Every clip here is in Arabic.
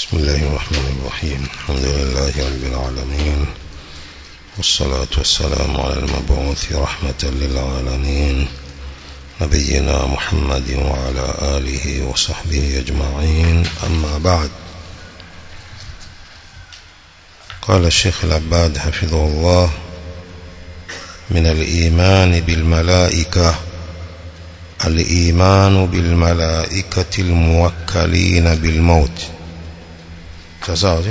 بسم الله الرحمن الرحيم. الحمد لله رب العالمين. والصلاة والسلام على المبعوث رحمة للعالمين. نبينا محمد وعلى آله وصحبه أجمعين. أما بعد. قال الشيخ العباد حفظه الله من الإيمان بالملائكة الإيمان بالملائكة الموكلين بالموت. تزاوج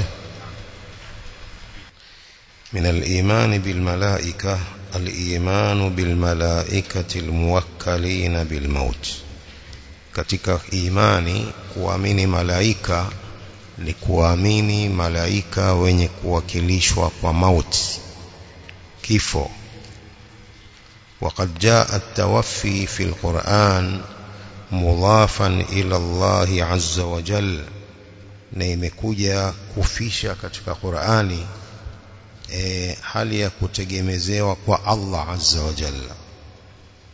من الإيمان بالملائكة الإيمان بالملائكة الموكلين بالموت. Katika imani kuamini malaika ni kuamini malaika wenye kuwakilishwa kifo. وقد جاء التوفي في القرآن مضافا إلى الله عز وجل na imekuja kufisha katika Qur'ani e, hali ya kutegemezewa kwa Allah azza wa jalla.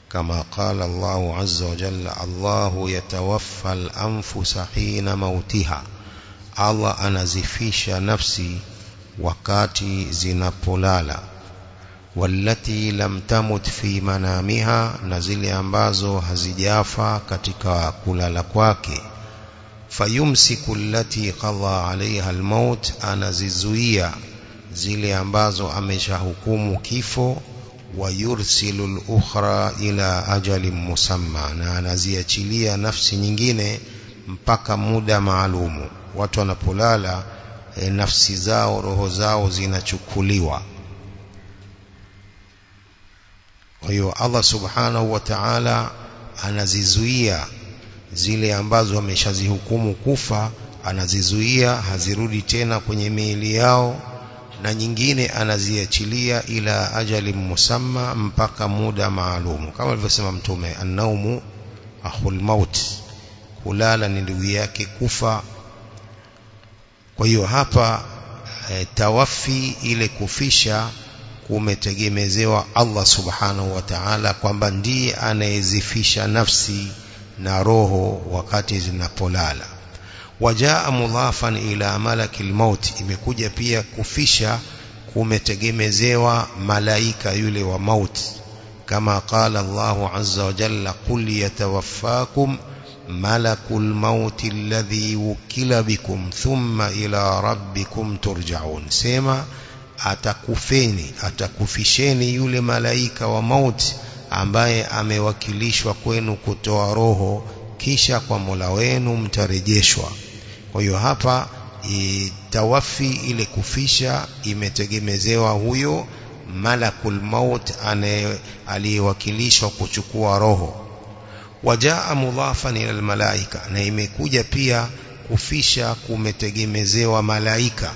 Kama qala Allah azza wa jalla Allahu yatawaffa al-anfusa hina mautiha Allah anazifisha nafsi wakati zinapolala. Wallati lam tamut fi manamiha na zile ambazo hazijafa katika kulala kwake fayumsiku allati qadha alaiha almaut anazizuia zile ambazo ameshahukumu kifo wa yursilu alukhra ila ajalin musamma na anaziachilia nafsi nyingine mpaka muda maalumu. Watu wanapolala e, nafsi zao roho zao zinachukuliwa. Kwa hiyo Allah subhanahu wa ta'ala anazizuia zile ambazo ameshazihukumu kufa anazizuia hazirudi tena kwenye miili yao na nyingine anaziachilia ila ajali musamma mpaka muda maalumu kama alivyosema mtume annaumu akhul maut kulala ni ndugu yake kufa. Kwa hiyo hapa e, tawafi ile kufisha kumetegemezewa Allah subhanahu wa ta'ala kwamba ndiye anayezifisha nafsi na roho wakati zinapolala wajaa mudhafan ila malaki almaut imekuja pia kufisha kumetegemezewa malaika yule wa maut kama qala Allah azza wa jalla qul yatawaffakum malakul maut alladhi wukila bikum thumma ila rabbikum turja'un sema atakufeni atakufisheni yule malaika wa mauti ambaye amewakilishwa kwenu kutoa roho kisha kwa Mola wenu mtarejeshwa. Kwa hiyo hapa tawafi ile kufisha imetegemezewa huyo malakul maut aliyewakilishwa kuchukua roho. Wajaa mudhafan ila almalaika na imekuja pia kufisha kumetegemezewa malaika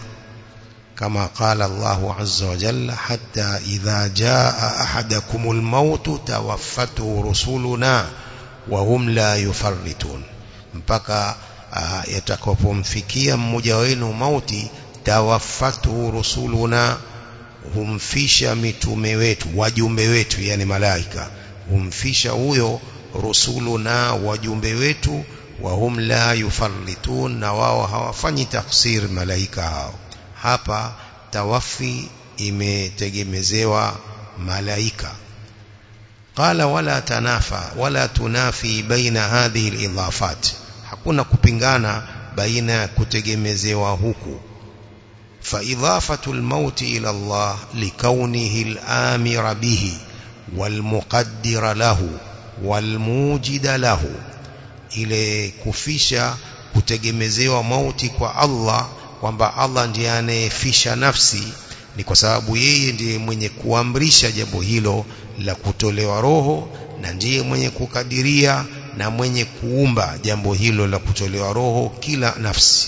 كما قال الله عز وجل حتى إذا جاء أحدكم الموت توفته رسولنا وهم لا يفرتون مبقى في فيكيا مجاوين موتي توفته رسولنا هم فيشا متوميوت وجوميوت يعني ملائكة هم فيشا هو رسولنا وجوميوت وهم لا يفرتون نواوها وفني تقصير ملائكة hapa tawafi imetegemezewa malaika qala wala tanafa wala tunafi baina hadhihi alidafat hakuna kupingana baina kutegemezewa huku فإضافة الموت إلى الله لكونه الآمر به والمقدر له والموجد له kufisha kutegemezewa mauti kwa Allah kwamba Allah ndiye anayefisha nafsi ni kwa sababu yeye ndiye mwenye kuamrisha jambo hilo la kutolewa roho na ndiye mwenye kukadiria na mwenye kuumba jambo hilo la kutolewa roho kila nafsi.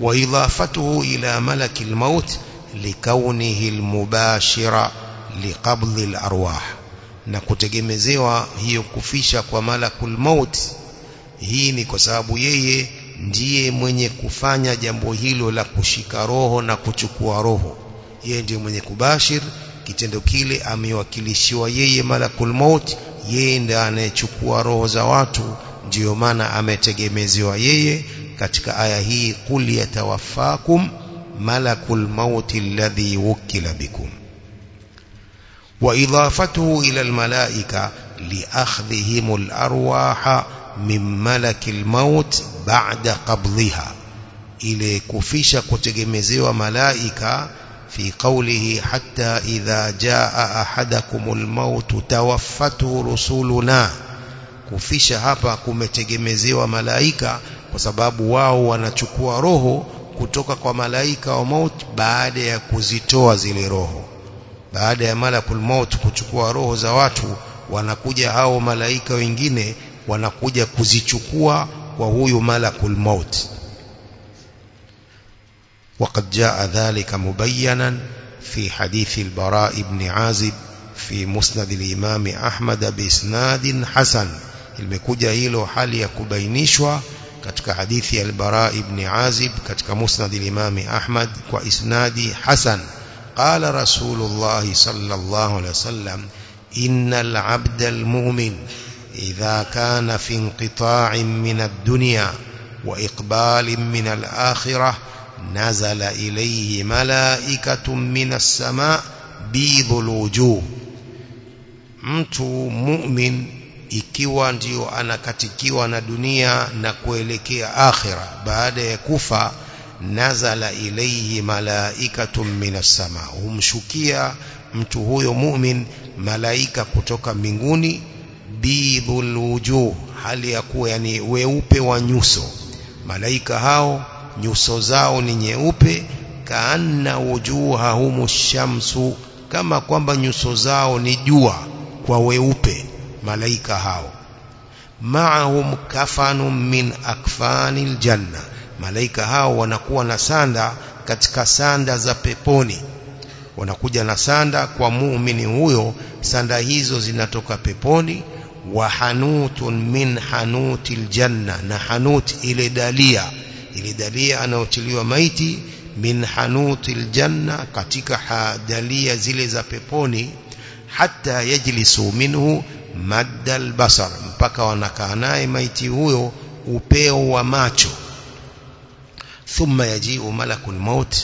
Wa idafatuhu ila malaki almaut likaunihi almubashira liqabdhi alarwah na kutegemezewa hiyo kufisha kwa malakul maut hii ni kwa sababu yeye ndiye mwenye kufanya jambo hilo la kushika roho na kuchukua roho. Yeye ndiye mwenye kubashir kitendo kile amewakilishiwa yeye malakul maut yeye ndiye anayechukua roho za watu ndiyo maana ametegemezewa yeye. Katika aya hii qul yatawaffakum malakul maut alladhi wukila bikum wa idafatuhu ila almalaika liakhdhihim arwaha min malaki almaut ba'da qabdhiha ile kufisha kutegemezewa malaika fi qawlihi hatta idha jaa ahadakumul maut tawaffatu rusuluna. Kufisha hapa kumetegemezewa malaika kwa sababu wao wanachukua roho kutoka kwa malaika wa maut baada ya kuzitoa zile roho. Baada ya malakul maut kuchukua roho za watu wanakuja hao malaika wengine wanakuja kuzichukua kwa huyu malakul maut وقد جاء ذلك مبينا في حديث البراء بن عازب في مسند الإمام أحمد بإسناد حسن المكوجة hali ya kubainishwa katika hadithi ya al-Bara ibn Azib katika musnad al-Imam Ahmad kwa isnadi hasan قال رسول الله صلى الله عليه وسلم إن العبد المؤمن إذا كان في انقطاع من الدنيا وإقبال من الآخرة نزل إليه ملائكة من السماء بيض الوجوه. أنت مؤمن إكيوا ديو أنا كتكيوا ندنيا نكوليكي آخرة بعد كفا نزل إليه ملائكة من السماء هم شكيا أنتو هو مؤمن ملائكة كتوكا منغوني bidhul wujuh hali ya kuwa yani weupe wa nyuso. Malaika hao nyuso zao ni nyeupe kaanna wujuhahum shamsu kama kwamba nyuso zao ni jua kwa weupe malaika hao. Maahum kafanun min akfanil janna malaika hao wanakuwa na sanda katika sanda za peponi. Wanakuja na sanda kwa muumini huyo sanda hizo zinatoka peponi janna na hanut ile dalia ile dalia anaotiliwa maiti min hanutil janna katika dalia zile za peponi hata yajlisu minhu madda albasar mpaka wanakaa naye maiti huyo upeo wa macho thumma yajiu malakul maut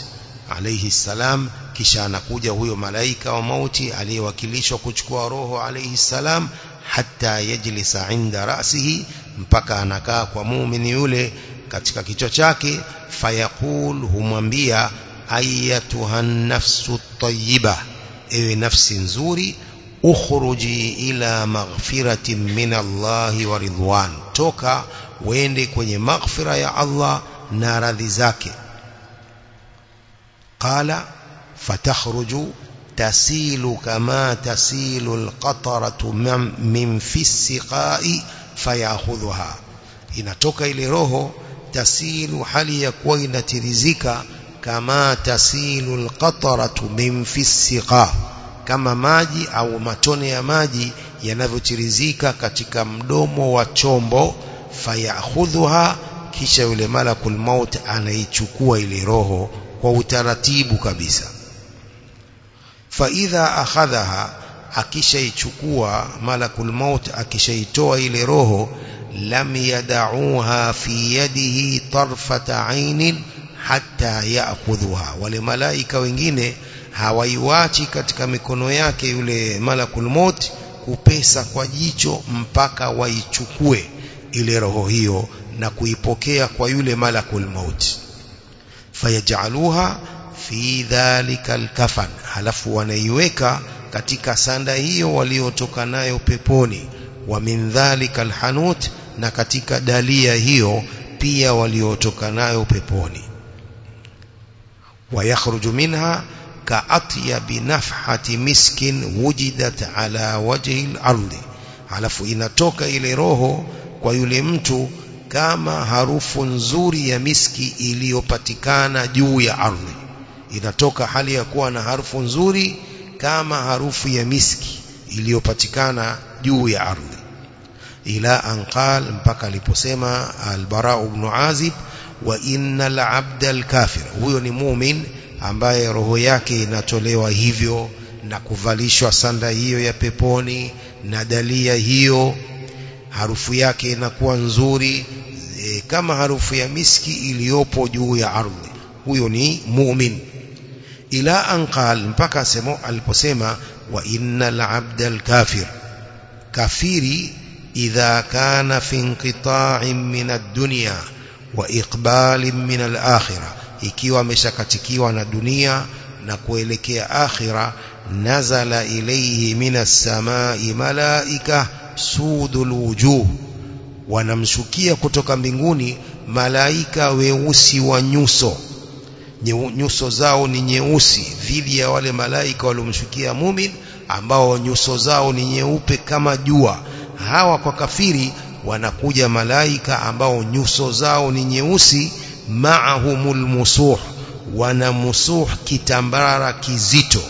alayhi salam kisha anakuja huyo malaika wa mauti aliyewakilishwa kuchukua roho alayhi salam hatta yajlisa inda rasihi mpaka anakaa kwa muumini yule katika kichwa chake fayaqul humwambia ayatuha nafsu tayyiba ewe nafsi nzuri ukhruji ila maghfiratin min Allah wa ridwan toka wende kwenye maghfira ya Allah na radhi zake qala fatakhruju alqataratu min fi siqai fayakhudhuha inatoka ile roho tasilu hali ya kuwa inatirizika kama tasilu alqataratu min fi siqa kama maji au matone ya maji yanavyotirizika katika mdomo wa chombo fayakhudhuha kisha yule malakul maut anaichukua ile roho kwa utaratibu kabisa faidha akhadhaha akishaichukua malakul maut akishaitoa ile roho lam yadauha fi yadihi tarfata ainin hatta yaakhudhuha wale malaika wengine hawaiwachi katika mikono yake yule malakul maut kupesa kwa jicho mpaka waichukue ile roho hiyo na kuipokea kwa yule malakul maut. Fayajaluha fi dhalika alkafan halafu wanaiweka katika sanda hiyo waliotoka nayo peponi wa min dhalika alhanut na katika dalia hiyo pia waliotoka nayo peponi ويخرج منها كأطيب نفحة مسك وجدت على وجه الأرض halafu inatoka ile roho kwa yule mtu kama harufu nzuri ya miski iliyopatikana juu ya ardhi inatoka hali ya kuwa na harufu nzuri kama harufu ya miski iliyopatikana juu ya ardhi. Ila anqal mpaka aliposema al-Bara ibn Azib wa innal abda al-kafir. Huyo ni mumin ambaye roho yake inatolewa hivyo na kuvalishwa sanda hiyo ya peponi na dalia hiyo harufu yake inakuwa nzuri e, kama harufu ya miski iliyopo juu ya ardhi. Huyo ni mu'min إلى أن قال مبكى سمو البسيمة وإن العبد الكافر. كافيري إذا كان في انقطاع من الدنيا وإقبال من الآخرة. إكيوا مشكتكيوا الدنيا نقولك يا آخرة نزل إليه من السماء ملائكة سود الوجوه. ونمشكي كتك مبنغوني ملائكة ويوسي ونيوسو. Nyuso zao ni nyeusi dhidi ya wale malaika waliomshukia mumin ambao nyuso zao ni nyeupe kama jua. Hawa kwa kafiri wanakuja malaika ambao nyuso zao ni nyeusi ma'ahumul musuh wana musuh kitambara kizito.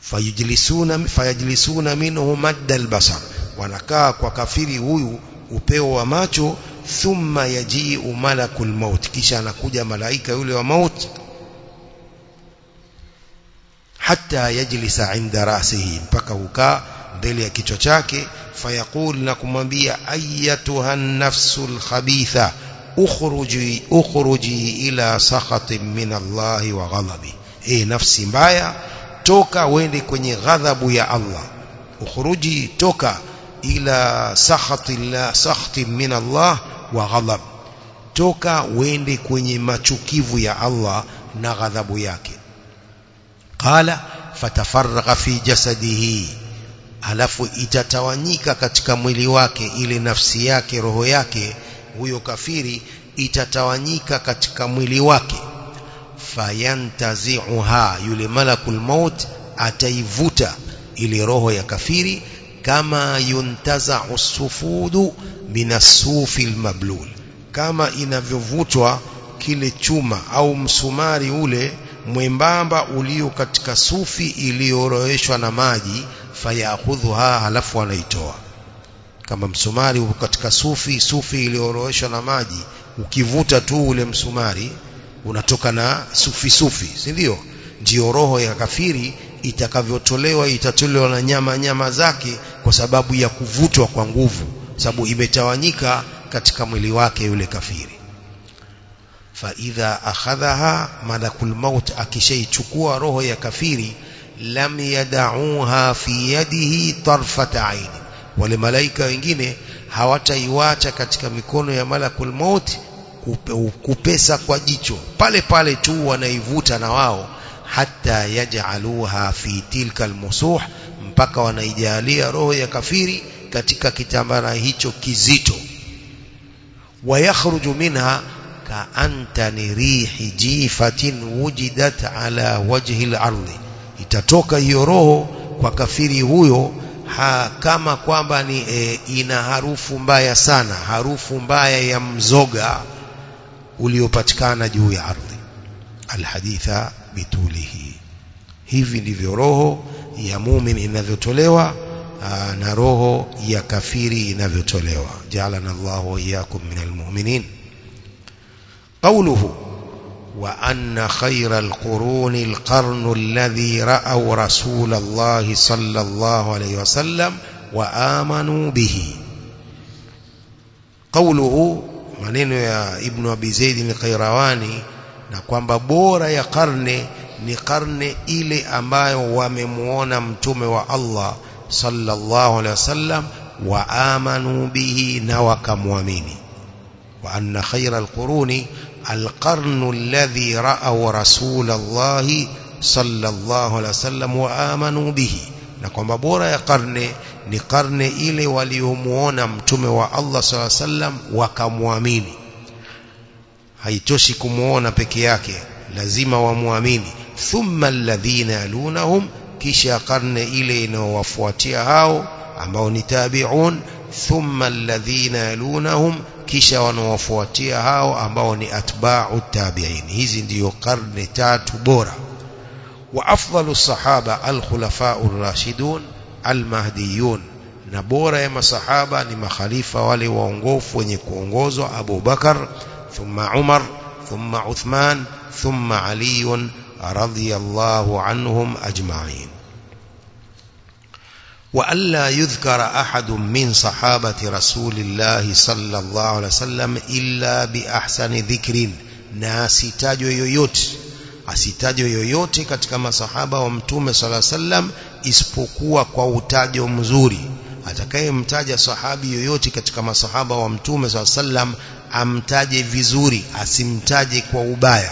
Fayajlisuna fayajlisuna minhu madda albasar wanakaa kwa kafiri huyu upeo wa macho ثم يجيء ملك الموت. كيش كوجا ملائكة يولي وموت حتى يجلس عند رأسه. بكوكا ذلك كتوشاك فيقول لكم بي أيتها النفس الخبيثة أخرجي, أخرجي إلى سخط من الله وغضبي. إيه نفس بايا توكا وين كني غضب يا الله. أخرجي توكا. Ila sakhatillah sakhtin min Allah wa ghadab toka wende kwenye machukivu ya Allah na ghadhabu yake qala fatafarraga fi jasadihi alafu itatawanyika katika mwili wake ile nafsi yake roho yake huyo kafiri itatawanyika katika mwili wake fayantazi'uha yule malakul maut ataivuta ile roho ya kafiri kama yuntaza'u sufudu minasufi almablul. Kama inavyovutwa kile chuma au msumari ule mwembamba ulio katika sufi iliyoroeshwa na maji fayakhudhuha halafu anaitoa. Kama msumari uko katika sufi sufi iliyoroeshwa na maji ukivuta tu ule msumari unatoka na sufi sufi si ndio? Ndio roho ya kafiri itakavyotolewa itatolewa na nyama nyama zake kwa sababu ya kuvutwa kwa nguvu sababu imetawanyika katika mwili wake yule kafiri. Fa idha akhadhaha malakul maut akishaichukua roho ya kafiri lam yadauha fi yadihi tarfata aini. Wale malaika wengine hawataiwacha katika mikono ya malakul maut kupesa kwa jicho. Pale pale tu wanaivuta na wao hata yaj'aluha fi tilka almusuh mpaka wanaijalia roho ya kafiri katika kitambara hicho kizito wayakhruju minha kaantani rihi jifatin wujidat ala wajhi al-ardi itatoka hiyo roho kwa kafiri huyo ha, kama kwamba ni e, ina harufu mbaya sana harufu mbaya ya mzoga uliopatikana juu ya ardhi alhaditha bitulihi hivi ndivyo roho ya mumin inavyotolewa na roho ya kafiri inavyotolewa ja'alana Allah wa iyyakum minal mu'minin qawluhu anna khayral quruni alqarnu alladhi ra'aw rasul Allah sallallahu alayhi wasallam wa amanu bihi qawluhu maneno ya ibn abi zaid al-qayrawani na kwamba bora ya karne ni karne ile ambayo wamemuona mtume wa Allah sallallahu alaihi wasallam wa amanu bihi na wakamwamini wa anna khayra alquruni alqarnu alladhi ra'aw rasul Allah sallallahu alaihi wasallam wa amanu bihi na kwamba bora ya karne ni karne ile waliomuona mtume wa Allah sallallahu alaihi wasallam wakamwamini haitoshi kumuona peke yake lazima wamwamini thumma alladhina yalunahum kisha karne ile inayowafuatia hao ambao ni tabi'un thumma alladhina yalunahum kisha wanawafuatia hao ambao ni atba'u tabi'in hizi ndiyo karne tatu bora wa afdalu sahaba al-khulafa'u ar-rashidun al-mahdiyun na bora ya masahaba ni makhalifa wale waongofu wenye kuongozwa Abu Bakar ثم عمر ثم عثمان ثم علي رضي الله عنهم أجمعين. وألا يذكر أحد من صحابة رسول الله صلى الله عليه وسلم إلا بأحسن ذكر. ناسيتاج ويوت أسيتاج ويوت كما صحابة ومتوم صلى الله عليه وسلم إسبقوا قوتاج ومزوري أتكيم تاج صحابي ويوت كما صحابة ومتوم صلى الله عليه وسلم amtaje vizuri asimtaje kwa ubaya.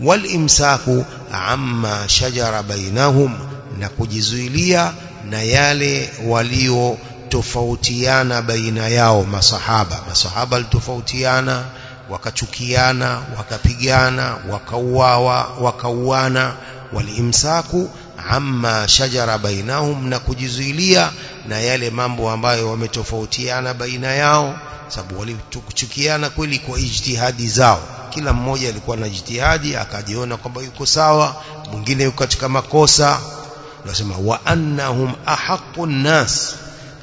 Walimsaku amma shajara bainahum na kujizuilia na yale walio tofautiana baina yao masahaba. Masahaba walitofautiana wakachukiana wakapigana wakauawa wakauana. Walimsaku amma shajara bainahum na kujizuilia na yale mambo ambayo wametofautiana baina yao sababu walichukiana kweli kwa ijtihadi zao. Kila mmoja alikuwa na ijtihadi akajiona kwamba yuko sawa mwingine yuko katika makosa. Nasema wa annahum ahaqqun nas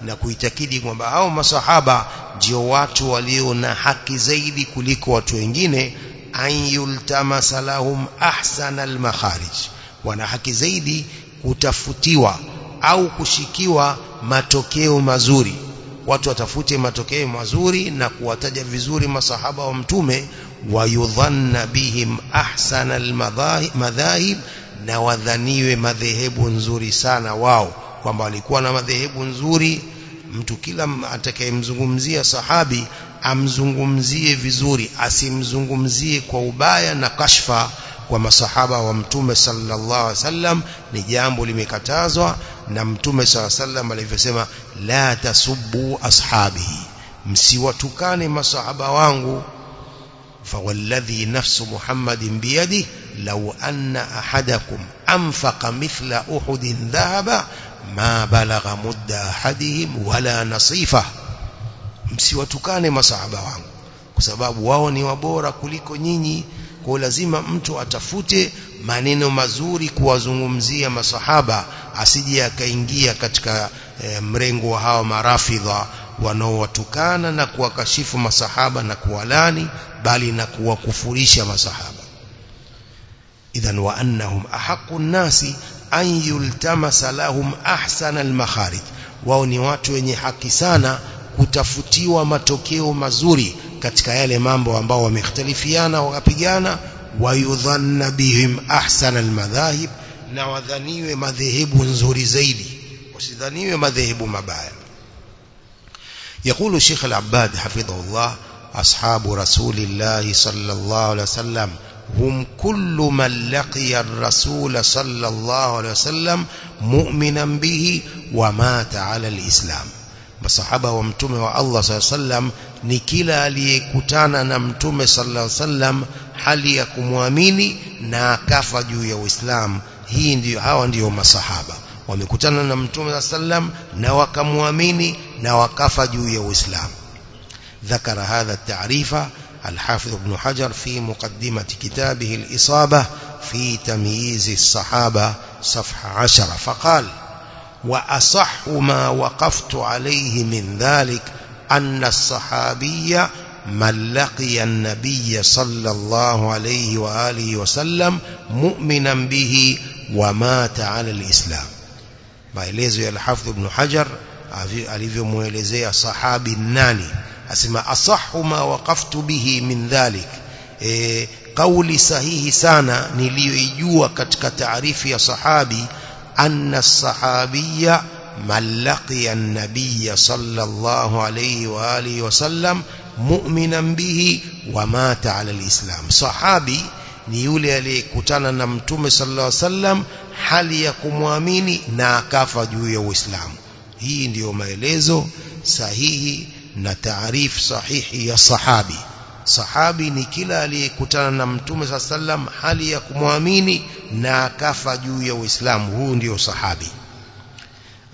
na kuitakidi kwamba hao masahaba ndio watu walio na haki zaidi kuliko watu wengine an lahum ahsana almakharij wana haki zaidi kutafutiwa au kushikiwa matokeo mazuri. Watu watafute matokeo mazuri na kuwataja vizuri masahaba wa mtume wayudhanna bihim ahsana almadhahib na wadhaniwe madhehebu nzuri sana wao. Kwamba walikuwa na madhehebu nzuri mtu kila atakayemzungumzia sahabi amzungumzie vizuri asimzungumzie kwa ubaya na kashfa kwa masahaba wa mtume sallallahu alaihi wasallam ni jambo limekatazwa na mtume sallallahu alaihi wasallam alivyosema la tasubbu ashabi msiwatukane masahaba wangu فوالذي نفس محمد بيده لو أن أحدكم أنفق مثل أحد ذهب ما بلغ مد أحدهم ولا نصيفه msiwatukane masahaba wangu kwa sababu wao ni wabora kuliko nyinyi. Kwa lazima mtu atafute maneno mazuri kuwazungumzia masahaba asije akaingia katika e, mrengo wa hawa marafidha wanaowatukana na kuwakashifu masahaba na kuwalani bali na kuwakufurisha masahaba. Idhan wa annahum ahaqqu nasi an yultamasa lahum ahsana almakharij. Wao ni watu wenye haki sana kutafutiwa matokeo mazuri katika yale mambo ambao wamekhtalifiana wakapigana wayudhanna bihim ahsana almadhahib na wadhaniwe madhehebu nzuri zaidi wasidhaniwe madhehebu mabaya يقول الشيخ العباد حفظه الله أصحاب رسول الله صلى الله عليه وسلم هم كل من لقي الرسول صلى الله عليه وسلم مؤمنا به ومات على الإسلام masahaba wa mtume wa Allah sallam ni kila aliyekutana na mtume sallallahu sallam hali ya kumwamini na akafa juu ya Uislamu hii ndiyo hawa ndiyo masahaba wamekutana na mtume sallam na wakamwamini na wakafa juu ya Uislamu ذكر هذا التعريف الحافظ ابن حجر في مقدمة كتابه الإصابة في تمييز الصحابة صفحة عشرة فقال وأصح ما وقفت عليه من ذلك أن الصحابي من لقي النبي صلى الله عليه وآله وسلم مؤمنا به ومات على الإسلام maelezo ya al-Hafidh Ibn Hajar alivyomuelezea sahabi nani asema asahu ma waqaftu bihi min dhalik e, kauli sahihi sana niliyoijua katika taarifu ya sahabi أن الصحابي من لقي النبي صلى الله عليه وآله وسلم مؤمنا به ومات على الإسلام. صحابي نيولي عليه كتانا نمتوم صلى الله عليه وسلم حليكم واميني ناكاف جويو وإسلام هي ديوم إليزو صحيح نتعريف صحيح يا صحابي sahabi ni kila aliyekutana na mtume alaihi wasallam hali ya kumwamini na akafa juu ya Uislamu huu ndiyo sahabi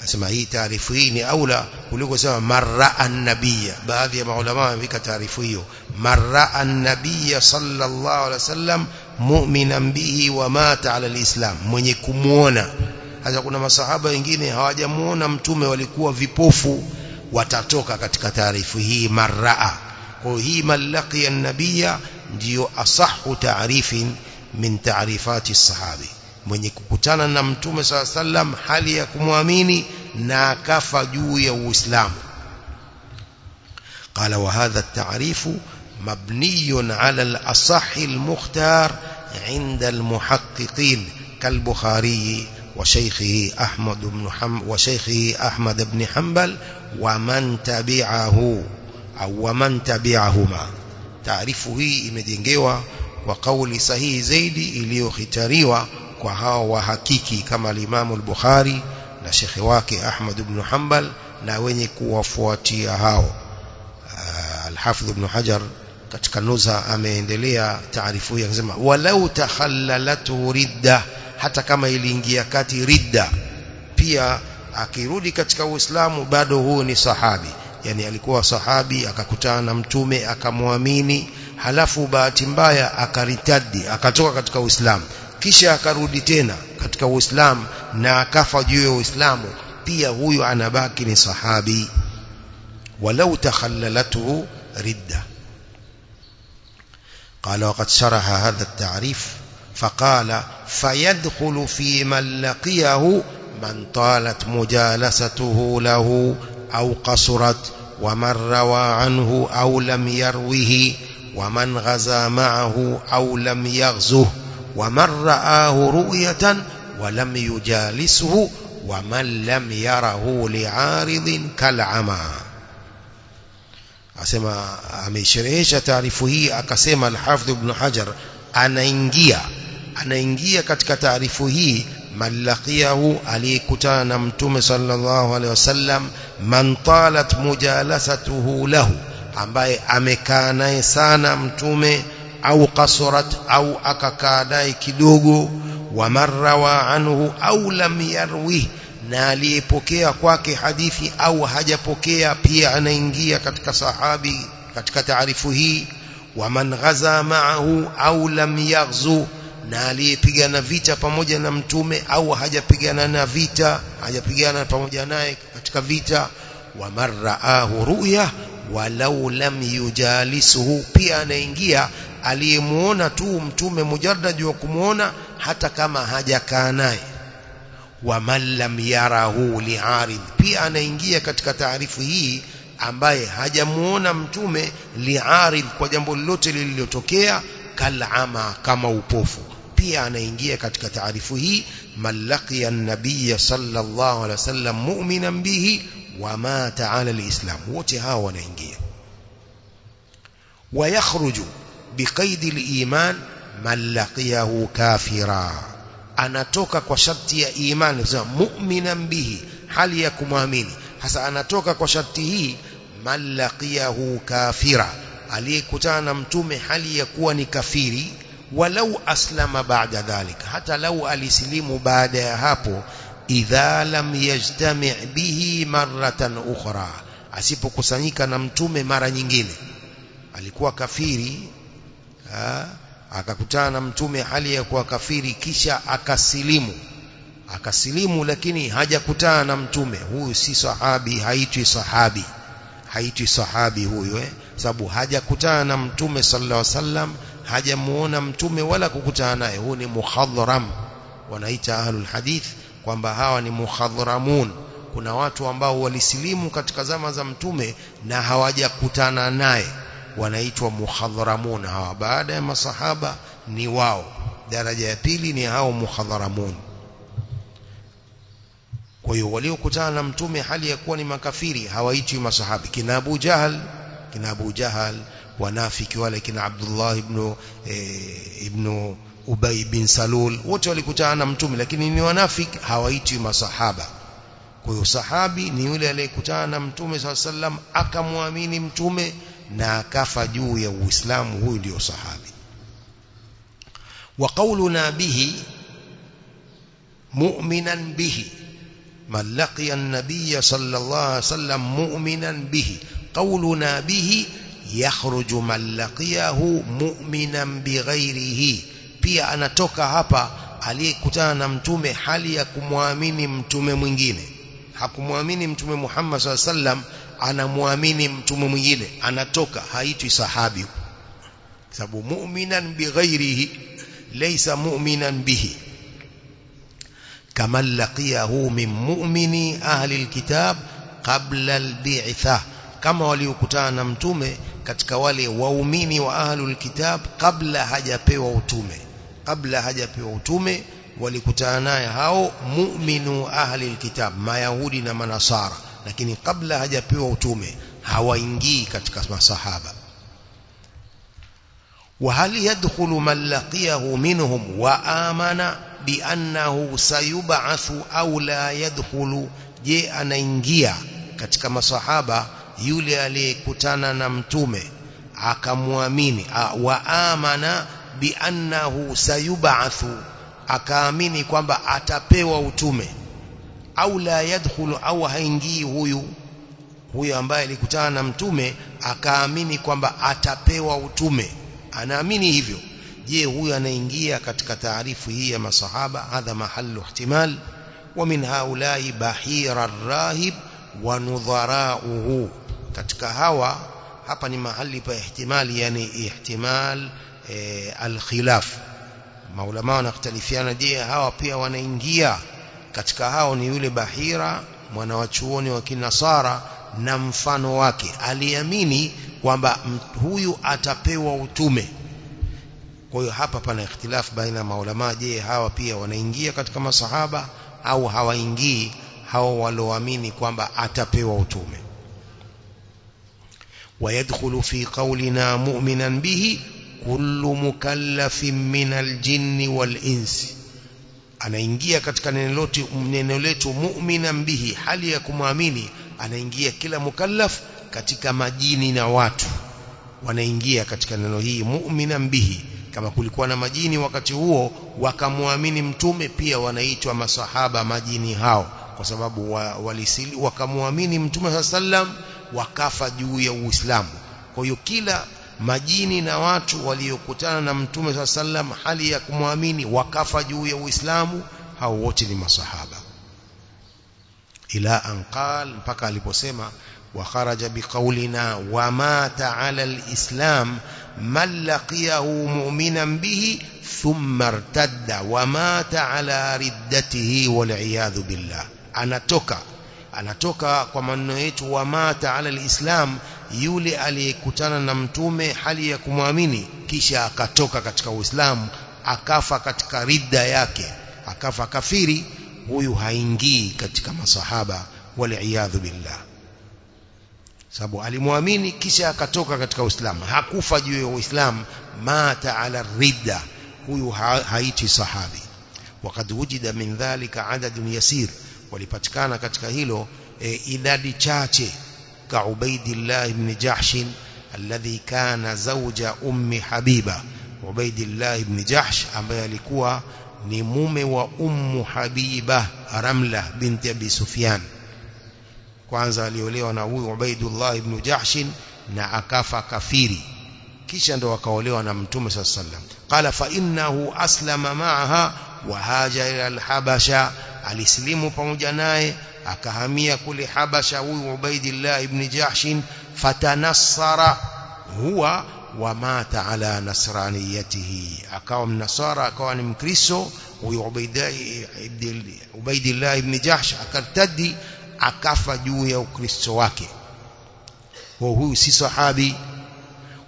nasema hii taarifu hii ni aula kuliko sema marra an-nabiyya baadhi ya maulama wameweka taarifu hiyo marra an-nabiyya sallallahu alaihi wasallam mu'minan bihi wa mata ala al-islam mwenye kumuona hata kuna masahaba wengine hawajamuona mtume walikuwa vipofu watatoka katika taarifu hii marraa وهي من لقي النبي ndio أصح تعريف من تعريفات الصحابي من يكutana na صلى الله عليه وسلم hali ya واميني na akafa juu ya قال وهذا التعريف مبني على الأصح المختار عند المحققين كالبخاري وشيخه أحمد بن حم وشيخه أحمد بن حنبل ومن تبعه. au waman tabi'ahuma. Taarifu hii imejengewa kwa kauli sahihi zaidi iliyohitariwa kwa hao wahakiki kama al-Imam al-Bukhari na shekhe wake Ahmad ibn Hanbal na wenye kuwafuatia hao. Ah, al-Hafidh ibn Hajar katika nuza ameendelea taarifu hii akisema walau takhallalatu ridda hata kama iliingia kati ridda pia akirudi katika Uislamu bado huu ni sahabi. Yani alikuwa sahabi akakutana na mtume akamwamini halafu bahati mbaya akaritadi akatoka katika Uislamu kisha akarudi tena katika Uislamu na akafa juu ya Uislamu pia huyu anabaki ni sahabi walau takhallalatuhu ridda قال وقد شرح هذا التعريف فقال فيدخل في من لقيه من طالت مجالسته له أو قصرت ومن روى عنه أو لم يروه ومن غزا معه أو لم يغزه ومن رآه رؤية ولم يجالسه ومن لم يره لعارض كالعمى. أسمى أميشريش تعرفه أكسمى الحافظ بن حجر أنا إنجيا أنا إنجيا كتك تعرفه malaqiyahu aliyekutana na mtume sallallahu alaihi wasallam man talat mujalasatuhu lahu ambaye amekaa naye sana mtume au kasurat au akakaa naye kidogo wa marrawa anhu au lam yarwi na aliyepokea kwake hadithi au hajapokea pia anaingia katika sahabi katika taarifu hii wa man ghaza ma'ahu au lam yaghzu na aliyepigana vita pamoja na mtume au hajapigana na vita hajapigana pamoja naye katika vita wa marraahu ru'ya walau lam yujalisuhu pia anaingia aliyemuona tu mtume mujarrad wa kumuona hata kama hajakaa naye. Wa man lam yarahu li'arid pia anaingia katika taarifu hii ambaye hajamuona mtume li'arid kwa jambo lolote lililotokea kalama kama upofu pia anaingia katika taarifu hii malaqiya an-nabiy sallallahu alaihi wasallam mu'minan bihi wa mata ala al-islam wote hao wanaingia ويخرج بقيد الإيمان من لقيه كافرا anatoka kwa sharti ya imani sema mu'minan bihi hali ya kumwamini hasa anatoka kwa sharti hii man laqiyahu kafira aliyekutana na mtume hali ya kuwa ni kafiri walau aslama baada dhalika hata lau alisilimu baada ya hapo idha lam yajtami' bihi marratan ukhra asipokusanyika na mtume mara nyingine. Alikuwa kafiri ha? akakutana na mtume hali ya kuwa kafiri kisha akasilimu. Akasilimu lakini hajakutana na mtume. Huyu si sahabi haitwi sahabi. Haitwi sahabi huyu eh sababu hajakutana na mtume sallallahu alaihi wasallam hajamuona mtume wala kukutana naye. Huu ni muhadharam wanaita ahlul hadith kwamba hawa ni mukhadhramun. Kuna watu ambao walisilimu katika zama za mtume na hawajakutana naye. Wanaitwa mukhadhramun. Hawa baada ya masahaba ni wao. Daraja ya pili ni hao mukhadharamun kwa hiyo waliokutana na mtume hali ya kuwa ni makafiri hawaitwi masahabi. Kina Abu Jahal kina Abu Jahal wanafiki wale kina Abdullah ibn e, ibn Ubay bin Salul wote walikutana na mtume lakini ni wanafiki hawaitwi masahaba kwa hiyo sahabi ni yule aliyekutana na mtume sallam akamwamini mtume na akafa juu ya Uislamu huyu ndio sahabi wa qauluna bihi mu'minan bihi man laqiya an-nabiy sallallahu alayhi wasallam mu'minan bihi qauluna bihi yakhruju man laqiyahu mu'minan bighairihi pia anatoka hapa aliyekutana na mtume hali ya kumwamini mtume mwingine hakumwamini mtume Muhammad sallallahu alaihi wasallam anamwamini mtume mwingine anatoka haitwi sahabi sababu mu'minan bighairihi laysa mu'minan bihi kama laqiyahu min mu'mini ahli alkitab qabla albi'tha kama waliokutana na mtume katika wale waumini wa ahlul kitab kabla hajapewa utume kabla hajapewa utume walikutana naye hao mu'minu ahli alkitab mayahudi na manasara lakini kabla hajapewa utume hawaingii katika masahaba وهل يدخل من لقيه منهم وآمن بأنه سيبعث أو لا يدخل je anaingia katika masahaba yule aliyekutana na mtume akamwamini wa amana bi annahu sayub'athu akaamini kwamba atapewa utume. Au la yadkhulu au haingii huyu huyu ambaye alikutana na mtume akaamini kwamba atapewa utume. Anaamini hivyo. Je huyu anaingia katika taarifu hii ya masahaba? Hadha mahallu ihtimal. Wa min haulai bahira rahib wa nudharauhu katika hawa hapa ni mahali pa ihtimali yani ihtimal e, alkhilaf. Maulama wanakhtalifiana je hawa pia wanaingia katika hao? Ni yule bahira mwana wa kinasara na mfano wake. Aliamini kwamba huyu atapewa utume. Kwa hiyo hapa pana ikhtilaf baina maulama. Je hawa pia wanaingia katika masahaba au hawaingii? Hao walioamini kwamba atapewa utume ويدخل في قولنا مؤمنا به كل مكلف من الجن والإنس anaingia katika neno letu neno letu mu'minan bihi hali ya kumwamini anaingia kila mukallaf katika majini na watu wanaingia katika neno hii mu'minan bihi kama kulikuwa na majini wakati huo wakamwamini mtume pia wanaitwa masahaba majini hao kwa sababu wa, walisili wakamwamini mtume sallam wakafa juu ya Uislamu kwa hiyo kila majini na watu waliokutana na mtume sallam hali ya kumwamini wakafa juu ya Uislamu hao wote ni masahaba ila anqal mpaka aliposema wa kharaja wa mata ala alislam man laqiyahu mu'minan bihi thumma irtadda wa mata ala riddatihi wal iyadhu billah anatoka kwa maneno yetu wa mata ala alislam yule aliyekutana na mtume hali ya kumwamini kisha akatoka katika uislamu akafa katika ridda yake akafa kafiri huyu haingii katika masahaba waliyadhu billah sababu alimwamini kisha akatoka katika uislamu hakufa juu ya uislamu mata ala ridda huyu haiti sahabi وقد وجد من ذلك عدد يسير walipatikana katika hilo e, idadi chache ka Ubaidillah ibn Jahsh alladhi kana zawja ummi Habiba Ubaidillah ibn Jahsh ambaye alikuwa ni mume wa ummu Habiba Ramla binti Abi Sufyan kwanza aliolewa na huyu Ubaidullah ibn Jahsh na akafa kafiri kisha ndo akaolewa na mtume sallallahu alaihi wasallam qala fa innahu aslama ma'aha wa haja ila al-habasha alisilimu pamoja naye akahamia kule Habasha huyu Ubaidillah ibn Jahsh fatanassara huwa wa mata ala nasraniyatihi akawa mnasara akawa ni mkristo huyu Ubaidillah ibn Jahsh akartadi akafa juu ya ukristo wake huyu si sahabi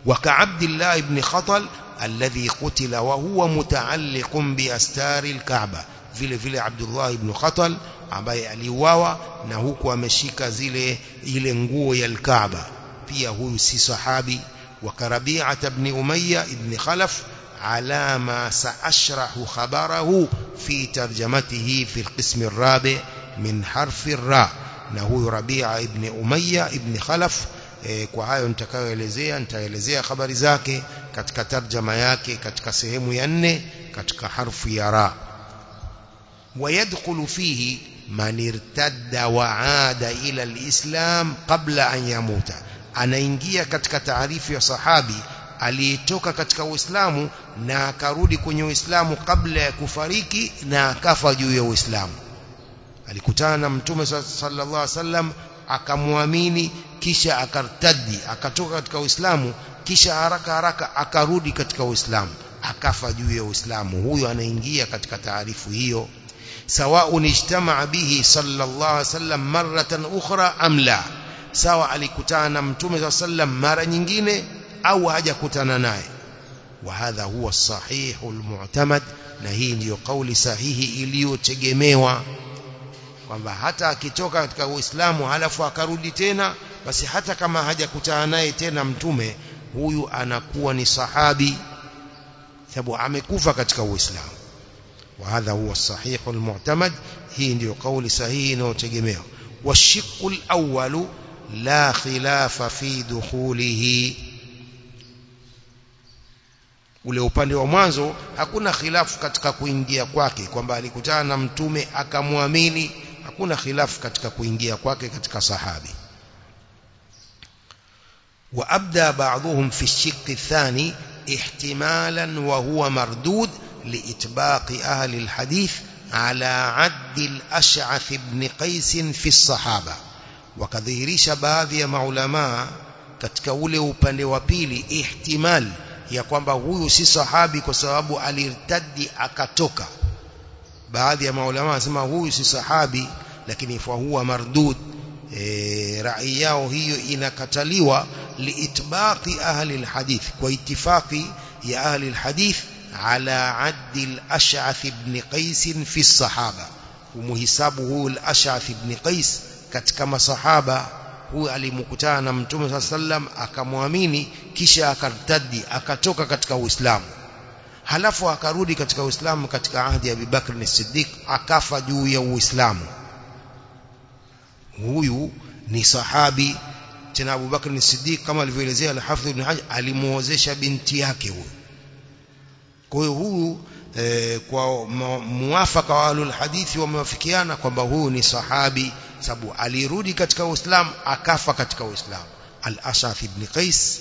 وكعبد الله بن خطل الذي قتل وهو متعلق بأستار الكعبة vile vile Abdullah ibn Khatal ambaye aliuawa na huku ameshika zile ile nguo ya al-Kaaba pia huyu si sahabi wa Umayya ibn Khalaf ala ma sa'ashrahu khabarahu fi tarjamatihi fi al-qism ar-rabi' min harf ar-ra na huyu Rabi'a ibn Umayya ibn Khalaf e, kwa hayo nitakayoelezea nitaelezea habari zake katika tarjama yake katika sehemu ya nne katika harfu ya ra ويدخل فيه من ارتد وعاد إلى الإسلام قبل أن يموت anaingia katika taarifu ya sahabi aliyetoka katika Uislamu na akarudi kwenye Uislamu kabla ya kufariki na akafa juu ya Uislamu alikutana na Mtume sallallahu alaihi wasallam akamwamini kisha akartadi akatoka katika Uislamu kisha haraka haraka akarudi katika Uislamu akafa juu ya Uislamu huyo anaingia katika taarifu hiyo سواء اجتمع به صلى الله عليه وسلم مرة أخرى أم لا sawa alikutana na mtume صلى الله عليه وسلم mara nyingine au hajakutana naye وهذا هو الصحيح المعتمد na hii ndiyo kauli sahihi iliyotegemewa kwamba hata akitoka katika Uislamu halafu akarudi tena basi hata kama hajakutana naye tena mtume huyu anakuwa ni sahabi sababu amekufa katika Uislamu وهذا هو الصحيح المعتمد هي ndio kauli sahihi inayotegemewa والشق الأول لا خلاف في دخوله ule upande wa mwanzo hakuna khilafu katika kuingia kwake kwamba alikutana na mtume akamwamini hakuna khilafu katika kuingia kwake katika sahabi وأبدى بعضهم في الشق الثاني احتمالا وهو مردود لإطباق أهل الحديث على عد الأشعث بن قيس في الصحابة. وكذهرش بعضي معلماء كتكول وبن وبيلي احتمال يقوم بغوي سي صحابي كسواب الارتد أكتوك. بعضي معلماء سمع غوي سي صحابي لكن فهو مردود إيه، رأيه هي إنكتليوا لإطباق أهل الحديث واتفاق يا أهل الحديث ala addi al-ash'ath ibn qais fi as-sahaba umuhisabu huyu al-ash'ath ibn qais katika masahaba huyu alimkutana na mtume sallam akamwamini kisha akartadi akatoka katika uislamu halafu akarudi katika uislamu katika ahdi ya Abubakar as-Siddiq akafa juu ya uislamu huyu ni sahabi tena Abubakar as-Siddiq kama alivyoelezea al-Hafidh ibn Hajar alimuozesha binti yake huyu kwa hiyo huyu e, kwa muafaka wa ahlul hadithi wamewafikiana kwamba huyu ni sahabi sababu alirudi katika Uislamu akafa katika Uislamu al-Ashath ibn Qais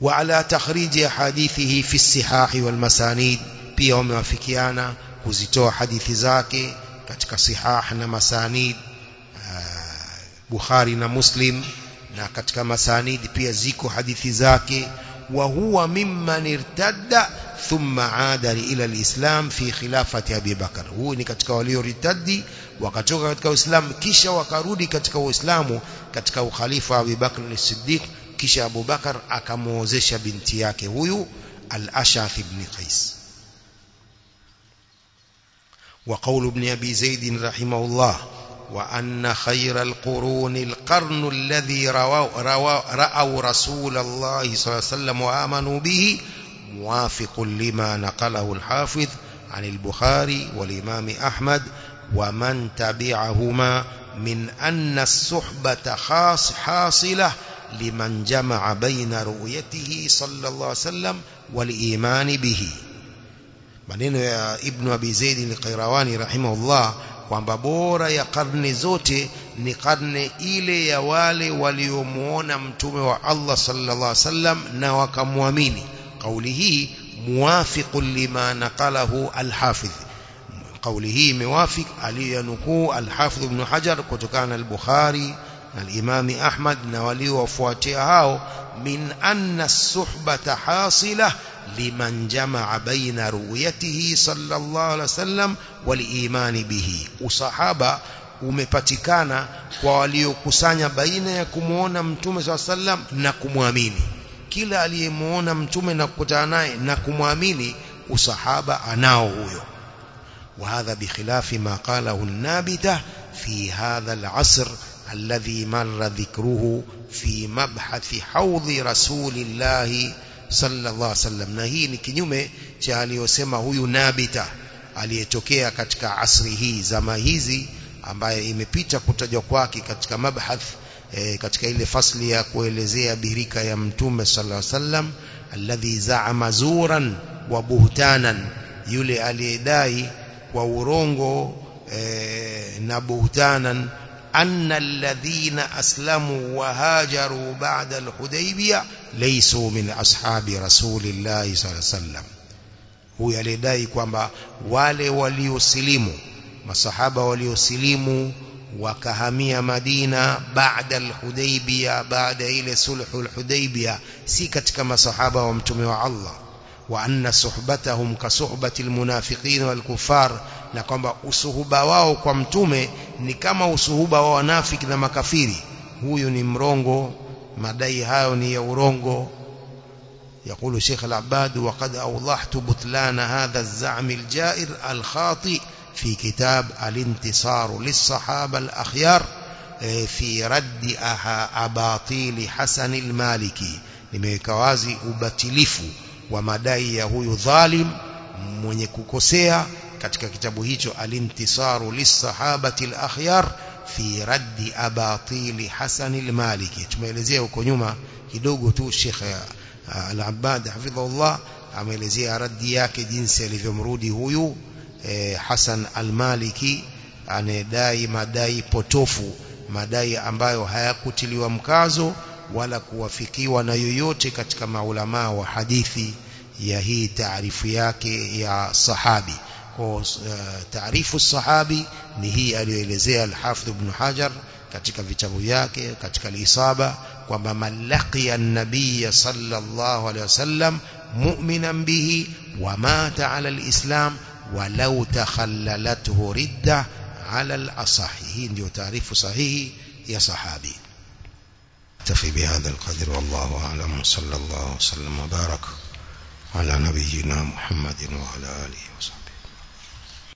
wa ala takhrij hadithihi fi sihahi wal masanid pia wamewafikiana kuzitoa hadithi zake katika sihah na masanid Bukhari na Muslim na katika masanid pia ziko hadithi zake huwa mimman irtadda thumma aada ila alislam fi khilafati Abi Bakar huyu ni katika walioritadi wakatoka katika Uislamu kisha wakarudi katika Uislamu katika ukhalifa wa Abi Bakar as-Siddiq kisha Abu Bakar akamuozesha binti yake huyu al-Ashath ibn Qais وقول ابن أبي زيد رحمه الله وأن خير القرون القرن الذي رأوا, رأوا, رأوا رسول الله صلى الله عليه وسلم وآمنوا به موافق لما نقله الحافظ عن البخاري والإمام أحمد ومن تبعهما من أن الصحبة خاص حاصلة لمن جمع بين رؤيته صلى الله عليه وسلم والإيمان به. maneno ya ibnu abi zaidi al-qayrawani rahimahullah kwamba bora ya karne zote ni karne ile ya wale waliomuona mtume wa Allah sallallahu alaihi wasallam na wakamwamini kauli hii muwafiqun lima naqalahu al-hafidh kauli hii imewafik aliyanukuu al-hafidh ibn hajar kutokana na al-bukhari الإمام أحمد نولي وفواتيه من أن الصحبة حاصلة لمن جمع بين رؤيته صلى الله عليه وسلم والإيمان به. وصحابة ومبتكانا وليو كسانا بين يكمونا متومة صلى الله عليه وسلم نكمواميني. كلا ليمونا متومة نكتاناي نكمواميني وصحابة أناوهو وهذا بخلاف ما قاله النابدة في هذا العصر الذي مر ذكره في مبحث حوض رسول الله sallallahu alaihi wasallam na hii ni kinyume cha aliyosema huyu nabita aliyetokea katika asri hii zama hizi ambaye imepita kutajwa kwake katika mabhath e, katika ile fasli ya kuelezea birika ya mtume sallallahu alaihi wasallam alladhi zaama zuran wa buhtanan yule aliyedai kwa urongo e, na buhtanan أن الذين أسلموا وهاجروا بعد الحديبية ليسوا من أصحاب رسول الله صلى الله عليه وسلم. هو يلدائي كما والي وليسلموا مصحابة وليسلموا وكهمية مدينة بعد الحديبية بعد إلى سلح الحديبية. سيكتك مصحابة ومتمع الله. وأن صحبتهم كصحبة المنافقين والكفار نقوم بأسهب واوكو امتومي نكما أسهب وانافق ذا مكافيري هو نمرونغو مدي هاوني يورونغو يقول شيخ العباد وقد أوضحت بطلان هذا الزعم الجائر الخاطئ في كتاب الانتصار للصحابة الأخيار في رد أها أباطيل حسن المالكي لما يكوازي أبتلفه wa madai ya huyu dhalim mwenye kukosea katika kitabu hicho alintisaru lisahabati al-akhyar fi raddi abatili Hasan al-Maliki. Tumeelezea huko nyuma kidogo tu Sheikh al-Abbad hafidhahullah ameelezea raddi yake jinsi alivyomrudi huyu eh, Hasan al-Maliki anedai madai potofu madai ambayo hayakutiliwa mkazo wala kuwafikiwa na yoyote katika maulama wa hadithi ya hii taarifu yake ya sahabi kwa uh, taarifu sahabi ni hii aliyoelezea al-Hafidh ibn Hajar katika vitabu vyake katika al-Isaba kwamba malaqiya an-nabiy sallallahu alayhi wasallam mu'minan bihi wa mata ala al-islam walau takhallalathu ridda ala al-asahi hii ndio taarifu sahihi ya sahabi اكتفي بهذا القدر والله أعلم. صلى الله وسلم وبارك على نبينا محمد وعلى آله وصحبه.